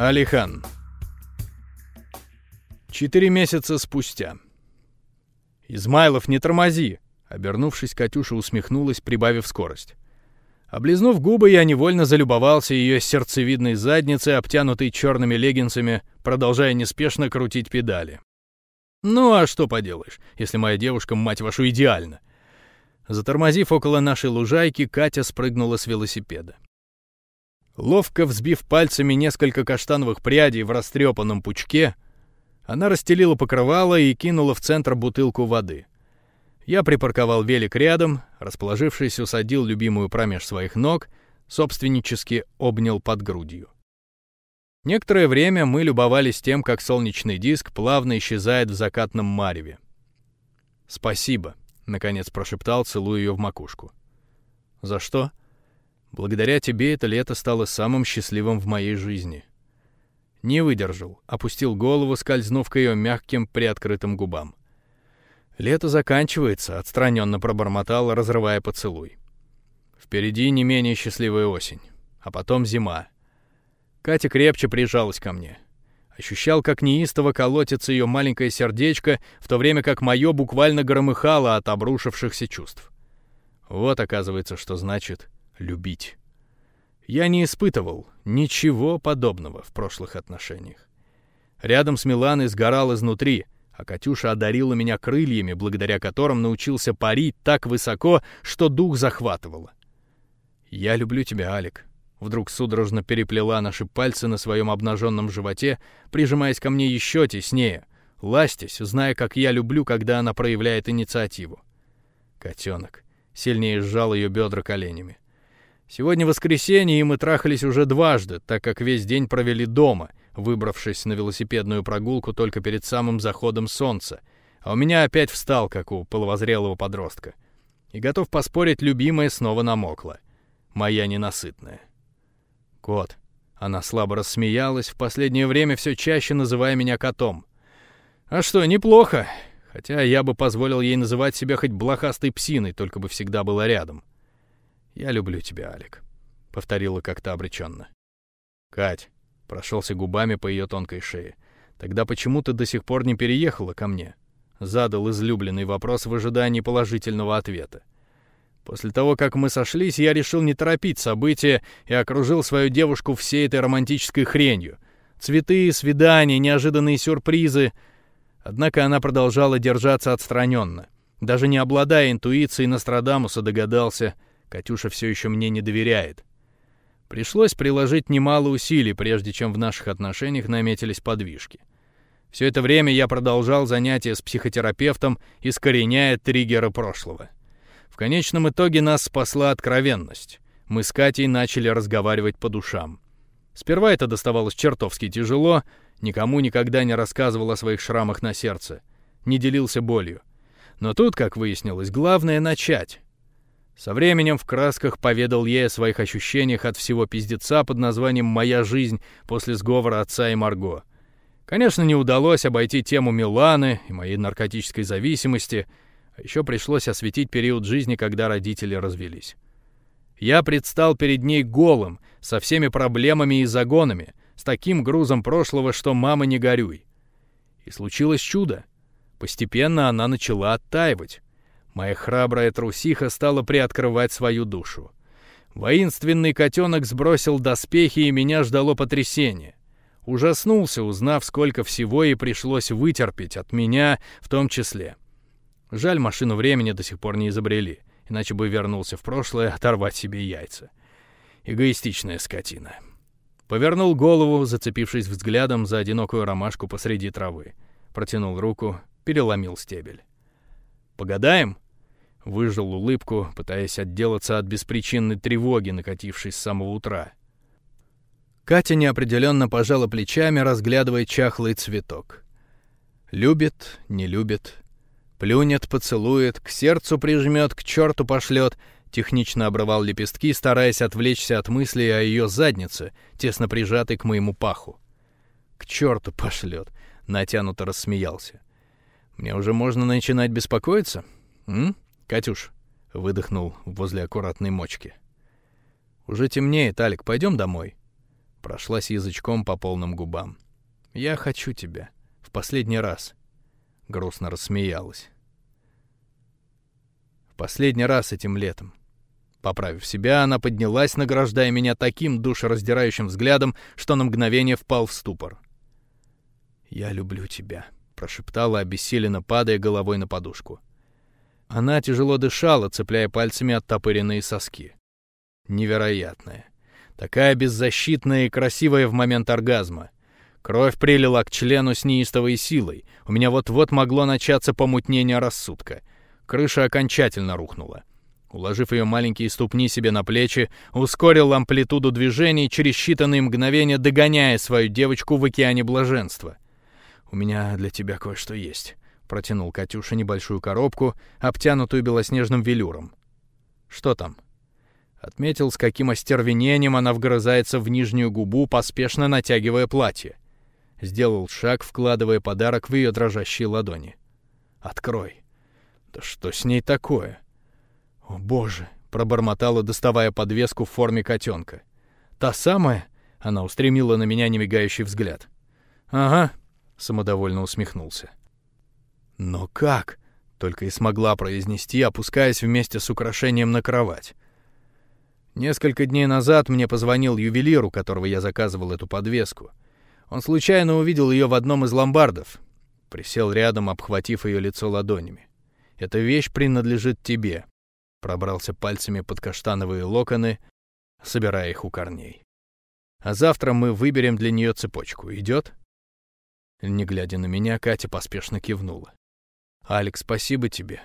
Алихан. Четыре месяца спустя. «Измайлов, не тормози!» Обернувшись, Катюша усмехнулась, прибавив скорость. Облизнув губы, я невольно залюбовался ее сердцевидной задницей, обтянутой черными леггинсами, продолжая неспешно крутить педали. Ну а что поделаешь, если моя девушка, мать вашу, идеальна? Затормозив около нашей лужайки, Катя спрыгнула с велосипеда. Ловко взбив пальцами несколько каштановых прядей в растрепанном пучке, она расстелила покрывало и кинула в центр бутылку воды. Я припарковал велик рядом, расположившись, усадил любимую промеж своих ног, собственнически обнял под грудью. Некоторое время мы любовались тем, как солнечный диск плавно исчезает в закатном мареве. «Спасибо», — наконец прошептал, целуя ее в макушку. «За что?» Благодаря тебе это лето стало самым счастливым в моей жизни. Не выдержал, опустил голову, скользнув к ее мягким приоткрытым губам. Лето заканчивается, отстраненно пробормотал, разрывая поцелуй. Впереди не менее счастливая осень, а потом зима. Катя крепче прижалась ко мне. Ощущал, как неистово колотится ее маленькое сердечко, в то время как мое буквально громыхало от обрушившихся чувств. Вот, оказывается, что значит любить. Я не испытывал ничего подобного в прошлых отношениях. Рядом с Миланой сгорал изнутри, а Катюша одарила меня крыльями, благодаря которым научился парить так высоко, что дух захватывало. «Я люблю тебя, Алик», Вдруг судорожно переплела наши пальцы на своем обнаженном животе, прижимаясь ко мне еще теснее, ластясь, зная, как я люблю, когда она проявляет инициативу. Котенок сильнее сжал ее бедра коленями. Сегодня воскресенье, и мы трахались уже дважды, так как весь день провели дома, выбравшись на велосипедную прогулку только перед самым заходом солнца. А у меня опять встал, как у половозрелого подростка. И готов поспорить, любимая снова намокла. Моя ненасытная. Кот. Она слабо рассмеялась, в последнее время все чаще называя меня котом. А что, неплохо. Хотя я бы позволил ей называть себя хоть блохастой псиной, только бы всегда была рядом. «Я люблю тебя, Алик», — повторила как-то обреченно. «Кать», — прошелся губами по ее тонкой шее, «тогда почему ты до сих пор не переехала ко мне?» Задал излюбленный вопрос в ожидании положительного ответа. После того, как мы сошлись, я решил не торопить события и окружил свою девушку всей этой романтической хренью. Цветы, свидания, неожиданные сюрпризы. Однако она продолжала держаться отстраненно. Даже не обладая интуицией Нострадамуса, догадался — Катюша все еще мне не доверяет. Пришлось приложить немало усилий, прежде чем в наших отношениях наметились подвижки. Все это время я продолжал занятия с психотерапевтом, искореняя триггеры прошлого. В конечном итоге нас спасла откровенность. Мы с Катей начали разговаривать по душам. Сперва это доставалось чертовски тяжело, никому никогда не рассказывал о своих шрамах на сердце, не делился болью. Но тут, как выяснилось, главное — начать. Со временем в красках поведал ей о своих ощущениях от всего пиздеца под названием «Моя жизнь» после сговора отца и Марго. Конечно, не удалось обойти тему Миланы и моей наркотической зависимости, а еще пришлось осветить период жизни, когда родители развелись. Я предстал перед ней голым, со всеми проблемами и загонами, с таким грузом прошлого, что мама не горюй. И случилось чудо. Постепенно она начала оттаивать. Моя храбрая трусиха стала приоткрывать свою душу. Воинственный котенок сбросил доспехи, и меня ждало потрясение. Ужаснулся, узнав, сколько всего ей пришлось вытерпеть, от меня в том числе. Жаль, машину времени до сих пор не изобрели, иначе бы вернулся в прошлое оторвать себе яйца. Эгоистичная скотина. Повернул голову, зацепившись взглядом за одинокую ромашку посреди травы. Протянул руку, переломил стебель. «Погадаем?» Выжил улыбку, пытаясь отделаться от беспричинной тревоги, накатившей с самого утра. Катя неопределенно пожала плечами, разглядывая чахлый цветок. Любит, не любит. Плюнет, поцелует, к сердцу прижмет, к черту пошлет. Технично обрывал лепестки, стараясь отвлечься от мыслей о ее заднице, тесно прижатой к моему паху. К черту пошлет, натянуто рассмеялся. Мне уже можно начинать беспокоиться? М? «Катюш», — выдохнул возле аккуратной мочки. «Уже темнеет, Алик, пойдем домой?» Прошлась язычком по полным губам. «Я хочу тебя. В последний раз». Грустно рассмеялась. «В последний раз этим летом». Поправив себя, она поднялась, награждая меня таким душераздирающим взглядом, что на мгновение впал в ступор. «Я люблю тебя», — прошептала, обессиленно падая головой на подушку. Она тяжело дышала, цепляя пальцами оттопыренные соски. Невероятная. Такая беззащитная и красивая в момент оргазма. Кровь прилила к члену с неистовой силой. У меня вот-вот могло начаться помутнение рассудка. Крыша окончательно рухнула. Уложив ее маленькие ступни себе на плечи, ускорил амплитуду движений, через считанные мгновения догоняя свою девочку в океане блаженства. «У меня для тебя кое-что есть», — протянул Катюша небольшую коробку, обтянутую белоснежным велюром. «Что там?» Отметил, с каким остервенением она вгрызается в нижнюю губу, поспешно натягивая платье. Сделал шаг, вкладывая подарок в ее дрожащие ладони. «Открой!» «Да что с ней такое?» «О, боже!» — пробормотала, доставая подвеску в форме котенка. «Та самая?» — она устремила на меня немигающий взгляд. «Ага», — самодовольно усмехнулся. «Но как?» — только и смогла произнести, опускаясь вместе с украшением на кровать. Несколько дней назад мне позвонил ювелир, у которого я заказывал эту подвеску. Он случайно увидел ее в одном из ломбардов. Присел рядом, обхватив ее лицо ладонями. «Эта вещь принадлежит тебе», пробрался пальцами под каштановые локоны, собирая их у корней. А завтра мы выберем для нее цепочку. Идет? Не глядя на меня, Катя поспешно кивнула. «Алекс, спасибо тебе.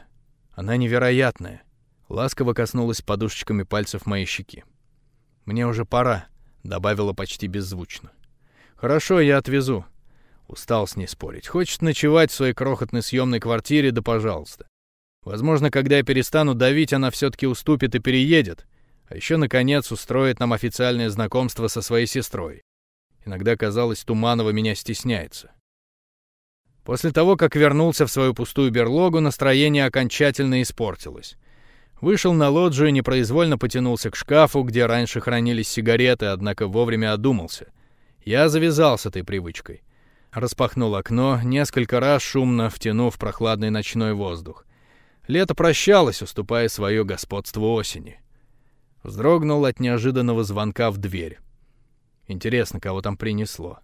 Она невероятная». Ласково коснулась подушечками пальцев моей щеки. «Мне уже пора», — добавила почти беззвучно. «Хорошо, я отвезу». Устал с ней спорить. Хочет ночевать в своей крохотной съемной квартире, да пожалуйста. Возможно, когда я перестану давить, она все-таки уступит и переедет. А еще, наконец, устроит нам официальное знакомство со своей сестрой. Иногда казалось, Туманова меня стесняется. После того, как вернулся в свою пустую берлогу, настроение окончательно испортилось. Вышел на лоджию и непроизвольно потянулся к шкафу, где раньше хранились сигареты, однако вовремя одумался. Я завязал с этой привычкой. Распахнул окно, несколько раз шумно втянув прохладный ночной воздух. Лето прощалось, уступая свое господство осени. Вздрогнул от неожиданного звонка в дверь. Интересно, кого там принесло.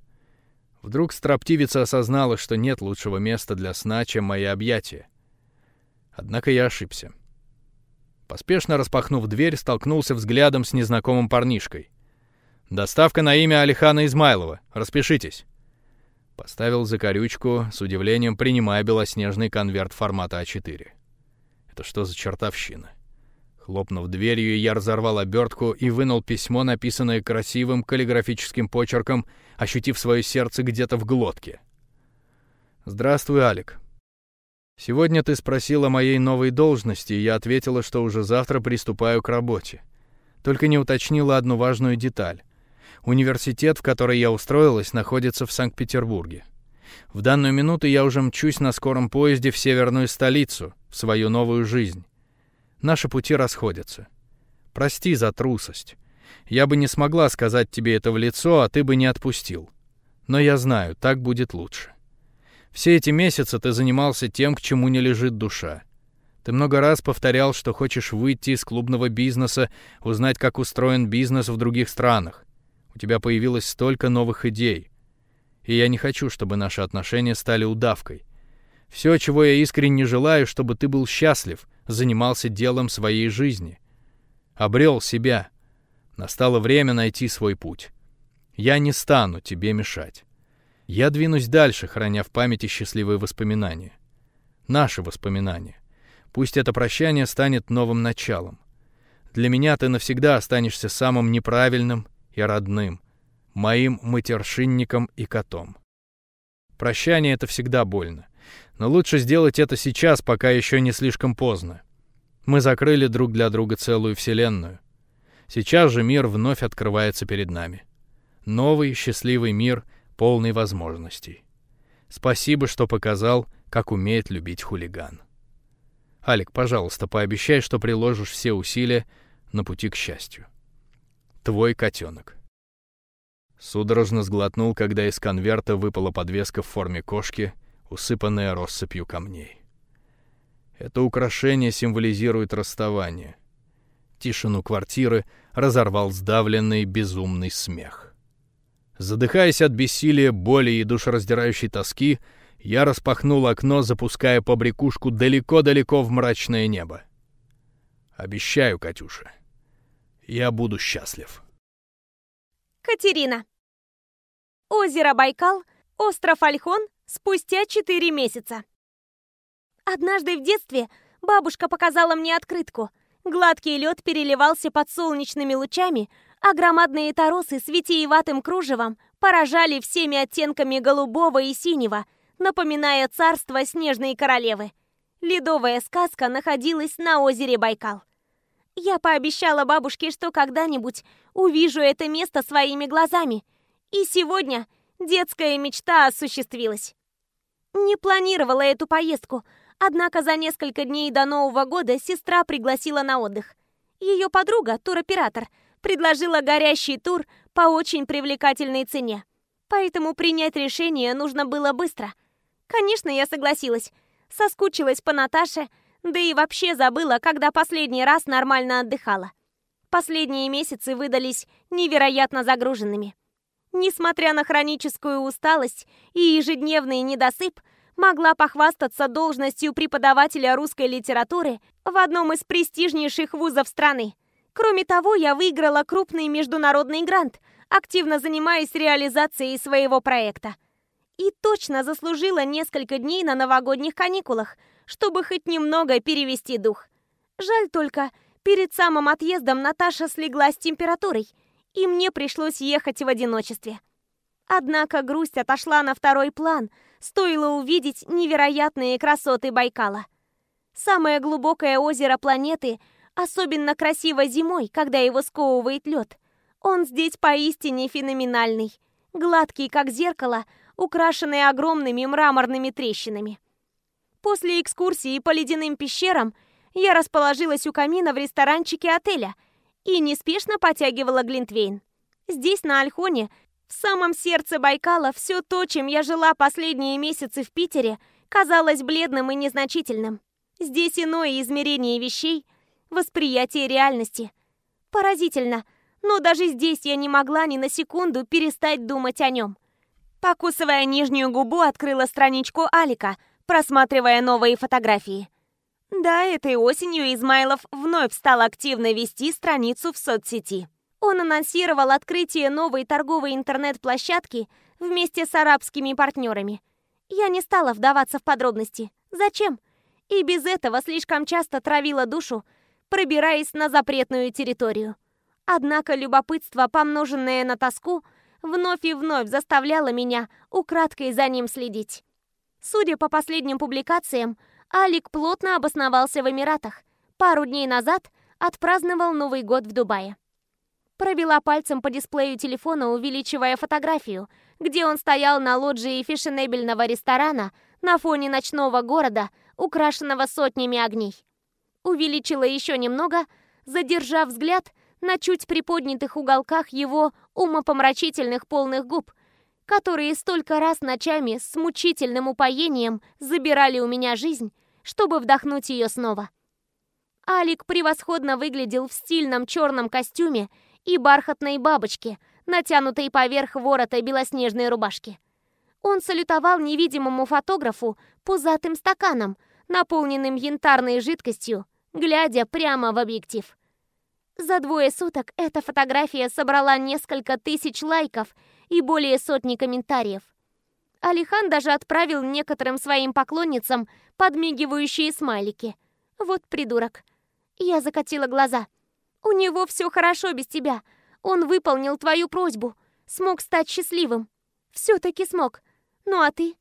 Вдруг строптивица осознала, что нет лучшего места для сна, чем мои объятия. Однако я ошибся. Поспешно распахнув дверь, столкнулся взглядом с незнакомым парнишкой. «Доставка на имя Алихана Измайлова. Распишитесь». Поставил закорючку, с удивлением принимая белоснежный конверт формата А4. Это что за чертовщина? Хлопнув дверью, я разорвал обертку и вынул письмо, написанное красивым каллиграфическим почерком, ощутив свое сердце где-то в глотке. «Здравствуй, Алик. Сегодня ты спросила о моей новой должности, и я ответила, что уже завтра приступаю к работе. Только не уточнила одну важную деталь. Университет, в который я устроилась, находится в Санкт-Петербурге. В данную минуту я уже мчусь на скором поезде в северную столицу, в свою новую жизнь. Наши пути расходятся. Прости за трусость. Я бы не смогла сказать тебе это в лицо, а ты бы не отпустил. Но я знаю, так будет лучше. Все эти месяцы ты занимался тем, к чему не лежит душа. Ты много раз повторял, что хочешь выйти из клубного бизнеса, узнать, как устроен бизнес в других странах. У тебя появилось столько новых идей. И я не хочу, чтобы наши отношения стали удавкой. Все, чего я искренне желаю, чтобы ты был счастлив, занимался делом своей жизни. Обрел себя. Настало время найти свой путь. Я не стану тебе мешать. Я двинусь дальше, храня в памяти счастливые воспоминания. Наши воспоминания. Пусть это прощание станет новым началом. Для меня ты навсегда останешься самым неправильным и родным, моим матершинником и котом. Прощание — это всегда больно. Но лучше сделать это сейчас, пока еще не слишком поздно. Мы закрыли друг для друга целую вселенную. Сейчас же мир вновь открывается перед нами. Новый счастливый мир, полный возможностей. Спасибо, что показал, как умеет любить хулиган. Алик, пожалуйста, пообещай, что приложишь все усилия на пути к счастью. Твой котенок. Судорожно сглотнул, когда из конверта выпала подвеска в форме кошки, усыпанная россыпью камней. Это украшение символизирует расставание. Тишину квартиры разорвал сдавленный безумный смех. Задыхаясь от бессилия, боли и душераздирающей тоски, я распахнул окно, запуская побрякушку далеко-далеко в мрачное небо. Обещаю, Катюша, я буду счастлив. Катерина. Озеро Байкал, остров Альхон, спустя 4 месяца. Однажды в детстве бабушка показала мне открытку. Гладкий лед переливался под солнечными лучами, а громадные торосы с витиеватым кружевом поражали всеми оттенками голубого и синего, напоминая царство снежной королевы. Ледовая сказка находилась на озере Байкал. Я пообещала бабушке, что когда-нибудь увижу это место своими глазами. И сегодня детская мечта осуществилась. Не планировала эту поездку, однако за несколько дней до Нового года сестра пригласила на отдых. Ее подруга, туроператор, предложила горящий тур по очень привлекательной цене. Поэтому принять решение нужно было быстро. Конечно, я согласилась. Соскучилась по Наташе, да и вообще забыла, когда последний раз нормально отдыхала. Последние месяцы выдались невероятно загруженными. Несмотря на хроническую усталость и ежедневный недосып, могла похвастаться должностью преподавателя русской литературы в одном из престижнейших вузов страны. Кроме того, я выиграла крупный международный грант, активно занимаясь реализацией своего проекта. И точно заслужила несколько дней на новогодних каникулах – чтобы хоть немного перевести дух. Жаль только, перед самым отъездом Наташа слегла с температурой, и мне пришлось ехать в одиночестве. Однако грусть отошла на второй план, стоило увидеть невероятные красоты Байкала. Самое глубокое озеро планеты особенно красиво зимой, когда его сковывает лед. Он здесь поистине феноменальный, гладкий, как зеркало, украшенный огромными мраморными трещинами. После экскурсии по ледяным пещерам я расположилась у камина в ресторанчике отеля и неспешно потягивала глинтвейн. Здесь, на Альхоне, в самом сердце Байкала, все то, чем я жила последние месяцы в Питере, казалось бледным и незначительным. Здесь иное измерение вещей, восприятие реальности. Поразительно, но даже здесь я не могла ни на секунду перестать думать о нем. Покусывая нижнюю губу, открыла страничку Алика – просматривая новые фотографии. Да, этой осенью Измайлов вновь стал активно вести страницу в соцсети. Он анонсировал открытие новой торговой интернет-площадки вместе с арабскими партнерами. Я не стала вдаваться в подробности. Зачем? И без этого слишком часто травила душу, пробираясь на запретную территорию. Однако любопытство, помноженное на тоску, вновь и вновь заставляло меня украдкой за ним следить. Судя по последним публикациям, Алик плотно обосновался в Эмиратах. Пару дней назад отпраздновал Новый год в Дубае. Провела пальцем по дисплею телефона, увеличивая фотографию, где он стоял на лоджии фешенебельного ресторана на фоне ночного города, украшенного сотнями огней. Увеличила еще немного, задержав взгляд на чуть приподнятых уголках его умопомрачительных полных губ, которые столько раз ночами с мучительным упоением забирали у меня жизнь, чтобы вдохнуть ее снова. Алик превосходно выглядел в стильном черном костюме и бархатной бабочке, натянутой поверх ворота белоснежной рубашки. Он салютовал невидимому фотографу пузатым стаканом, наполненным янтарной жидкостью, глядя прямо в объектив. За двое суток эта фотография собрала несколько тысяч лайков и более сотни комментариев. Алихан даже отправил некоторым своим поклонницам подмигивающие смайлики. Вот придурок. Я закатила глаза. У него все хорошо без тебя. Он выполнил твою просьбу. Смог стать счастливым. Все-таки смог. Ну а ты?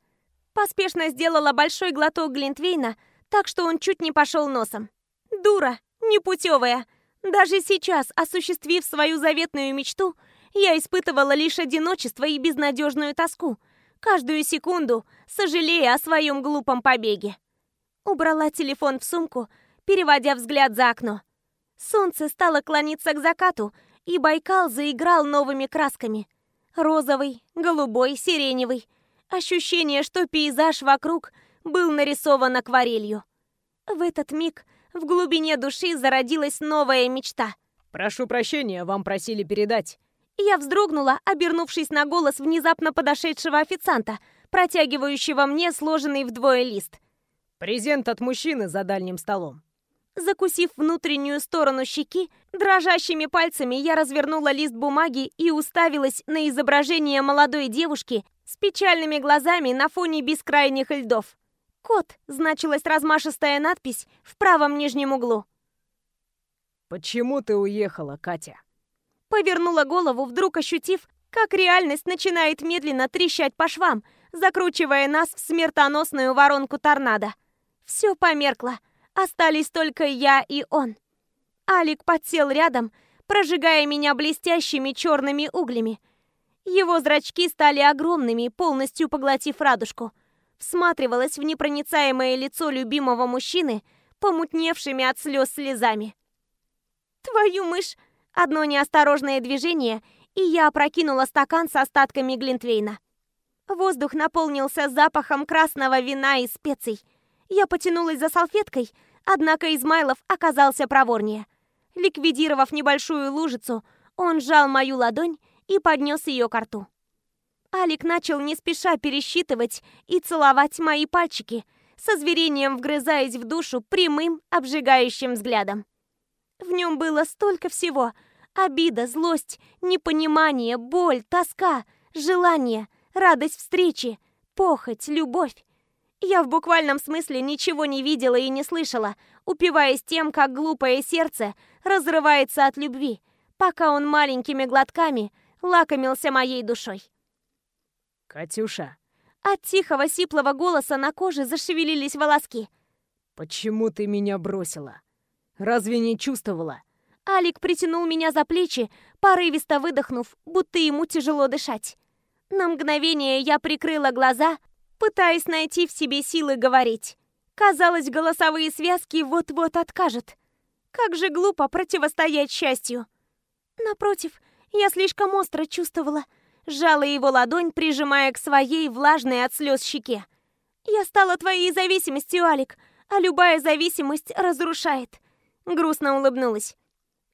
Поспешно сделала большой глоток Глинтвейна, так что он чуть не пошел носом. Дура, непутевая. Даже сейчас, осуществив свою заветную мечту, я испытывала лишь одиночество и безнадежную тоску, каждую секунду сожалея о своем глупом побеге. Убрала телефон в сумку, переводя взгляд за окно. Солнце стало клониться к закату, и Байкал заиграл новыми красками. Розовый, голубой, сиреневый. Ощущение, что пейзаж вокруг был нарисован акварелью. В этот миг в глубине души зародилась новая мечта. «Прошу прощения, вам просили передать». Я вздрогнула, обернувшись на голос внезапно подошедшего официанта, протягивающего мне сложенный вдвое лист. «Презент от мужчины за дальним столом». Закусив внутреннюю сторону щеки, дрожащими пальцами я развернула лист бумаги и уставилась на изображение молодой девушки с печальными глазами на фоне бескрайних льдов. «Кот» значилась размашистая надпись в правом нижнем углу. «Почему ты уехала, Катя?» Повернула голову, вдруг ощутив, как реальность начинает медленно трещать по швам, закручивая нас в смертоносную воронку торнадо. Все померкло. Остались только я и он. Алик подсел рядом, прожигая меня блестящими черными углями. Его зрачки стали огромными, полностью поглотив радужку. Всматривалась в непроницаемое лицо любимого мужчины, помутневшими от слез слезами. «Твою мышь!» Одно неосторожное движение, и я опрокинула стакан с остатками Глинтвейна. Воздух наполнился запахом красного вина и специй. Я потянулась за салфеткой, Однако Измайлов оказался проворнее. Ликвидировав небольшую лужицу, он сжал мою ладонь и поднес ее к рту. Алик начал не спеша пересчитывать и целовать мои пальчики, со зверением вгрызаясь в душу прямым, обжигающим взглядом. В нем было столько всего — обида, злость, непонимание, боль, тоска, желание, радость встречи, похоть, любовь. Я в буквальном смысле ничего не видела и не слышала, упиваясь тем, как глупое сердце разрывается от любви, пока он маленькими глотками лакомился моей душой. «Катюша!» От тихого сиплого голоса на коже зашевелились волоски. «Почему ты меня бросила? Разве не чувствовала?» Алик притянул меня за плечи, порывисто выдохнув, будто ему тяжело дышать. На мгновение я прикрыла глаза, пытаясь найти в себе силы говорить. Казалось, голосовые связки вот-вот откажут. Как же глупо противостоять счастью. Напротив, я слишком остро чувствовала. Сжала его ладонь, прижимая к своей влажной от слез щеке. «Я стала твоей зависимостью, Алик, а любая зависимость разрушает». Грустно улыбнулась.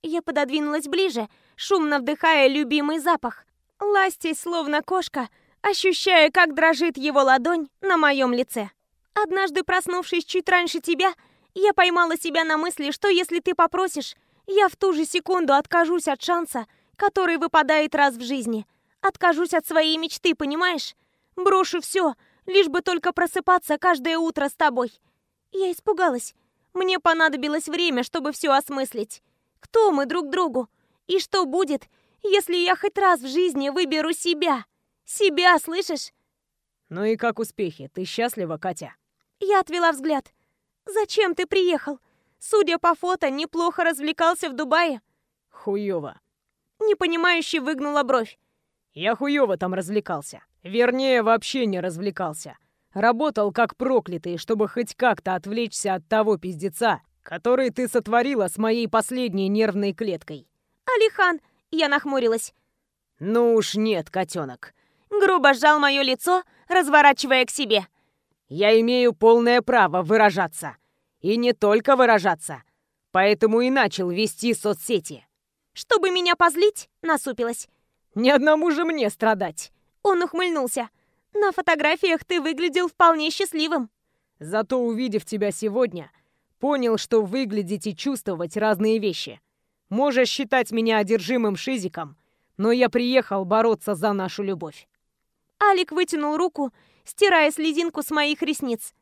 Я пододвинулась ближе, шумно вдыхая любимый запах. Ластясь, словно кошка, ощущая, как дрожит его ладонь на моем лице. Однажды, проснувшись чуть раньше тебя, я поймала себя на мысли, что если ты попросишь, я в ту же секунду откажусь от шанса, который выпадает раз в жизни. Откажусь от своей мечты, понимаешь? Брошу все, лишь бы только просыпаться каждое утро с тобой. Я испугалась. Мне понадобилось время, чтобы все осмыслить. Кто мы друг другу? И что будет, если я хоть раз в жизни выберу себя? Себя, слышишь? Ну и как успехи? Ты счастлива, Катя? Я отвела взгляд. Зачем ты приехал? Судя по фото, неплохо развлекался в Дубае. Хуёво. Непонимающе выгнула бровь. Я хуёво там развлекался. Вернее, вообще не развлекался. Работал как проклятый, чтобы хоть как-то отвлечься от того пиздеца, который ты сотворила с моей последней нервной клеткой. Алихан, я нахмурилась. Ну уж нет, котенок грубо сжал мое лицо, разворачивая к себе. «Я имею полное право выражаться. И не только выражаться. Поэтому и начал вести соцсети». «Чтобы меня позлить?» — насупилась. «Ни одному же мне страдать!» Он ухмыльнулся. «На фотографиях ты выглядел вполне счастливым». «Зато, увидев тебя сегодня, понял, что выглядеть и чувствовать разные вещи. Можешь считать меня одержимым шизиком, но я приехал бороться за нашу любовь. Алик вытянул руку, стирая слезинку с моих ресниц.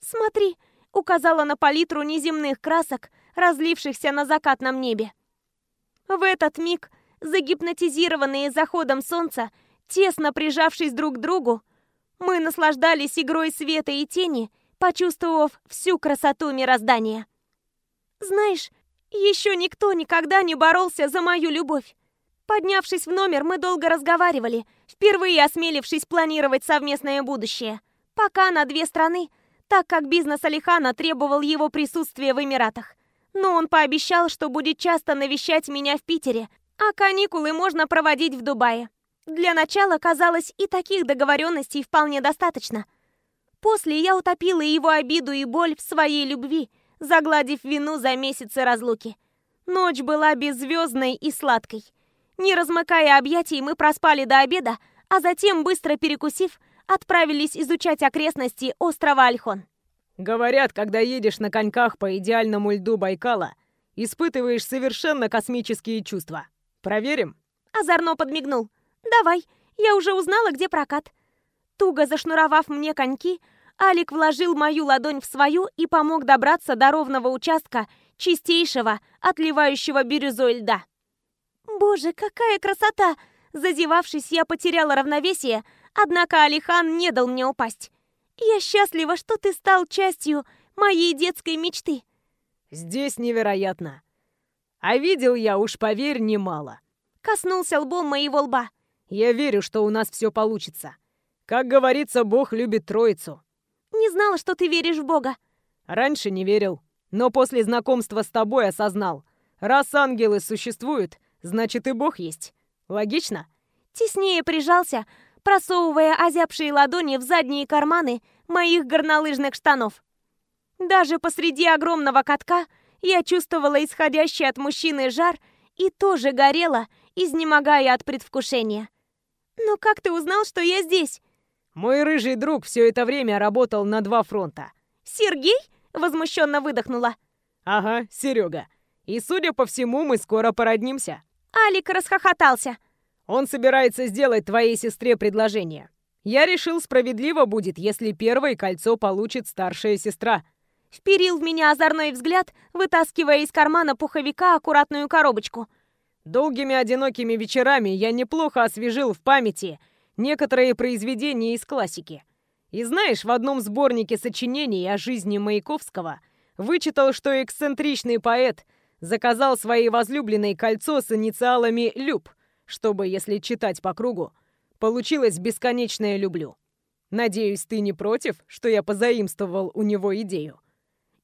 «Смотри», — указала на палитру неземных красок, разлившихся на закатном небе. В этот миг, загипнотизированные заходом солнца, тесно прижавшись друг к другу, мы наслаждались игрой света и тени, почувствовав всю красоту мироздания. Знаешь, еще никто никогда не боролся за мою любовь. Поднявшись в номер, мы долго разговаривали, впервые осмелившись планировать совместное будущее. Пока на две страны, так как бизнес Алихана требовал его присутствия в Эмиратах. Но он пообещал, что будет часто навещать меня в Питере, а каникулы можно проводить в Дубае. Для начала, казалось, и таких договоренностей вполне достаточно. После я утопила его обиду и боль в своей любви, загладив вину за месяцы разлуки. Ночь была беззвездной и сладкой. Не размыкая объятий, мы проспали до обеда, а затем, быстро перекусив, отправились изучать окрестности острова Альхон. Говорят, когда едешь на коньках по идеальному льду Байкала, испытываешь совершенно космические чувства. Проверим? Озорно подмигнул. «Давай, я уже узнала, где прокат». Туго зашнуровав мне коньки, Алик вложил мою ладонь в свою и помог добраться до ровного участка чистейшего, отливающего бирюзой льда. «Боже, какая красота!» Зазевавшись, я потеряла равновесие, однако Алихан не дал мне упасть. «Я счастлива, что ты стал частью моей детской мечты». «Здесь невероятно. А видел я, уж поверь, немало». Коснулся лбом моего лба. «Я верю, что у нас все получится. Как говорится, Бог любит троицу. Не знала, что ты веришь в Бога. Раньше не верил, но после знакомства с тобой осознал. Раз ангелы существуют, значит и Бог есть. Логично? Теснее прижался, просовывая озябшие ладони в задние карманы моих горнолыжных штанов. Даже посреди огромного катка я чувствовала исходящий от мужчины жар и тоже горела, изнемогая от предвкушения. «Но как ты узнал, что я здесь?» Мой рыжий друг все это время работал на два фронта. «Сергей?» — возмущенно выдохнула. «Ага, Серега. И, судя по всему, мы скоро породнимся». Алик расхохотался. «Он собирается сделать твоей сестре предложение. Я решил, справедливо будет, если первое кольцо получит старшая сестра». Вперил в меня озорной взгляд, вытаскивая из кармана пуховика аккуратную коробочку. Долгими одинокими вечерами я неплохо освежил в памяти некоторые произведения из классики. И знаешь, в одном сборнике сочинений о жизни Маяковского вычитал, что эксцентричный поэт заказал своей возлюбленной кольцо с инициалами «Люб», чтобы, если читать по кругу, получилось «бесконечное люблю». Надеюсь, ты не против, что я позаимствовал у него идею?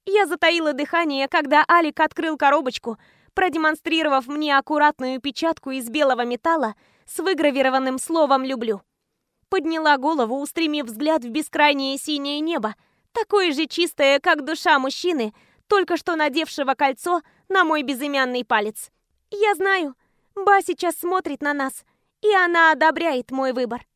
Я затаила дыхание, когда Алик открыл коробочку, продемонстрировав мне аккуратную печатку из белого металла с выгравированным словом «люблю». Подняла голову, устремив взгляд в бескрайнее синее небо, такое же чистое, как душа мужчины, только что надевшего кольцо на мой безымянный палец. Я знаю, Ба сейчас смотрит на нас, и она одобряет мой выбор.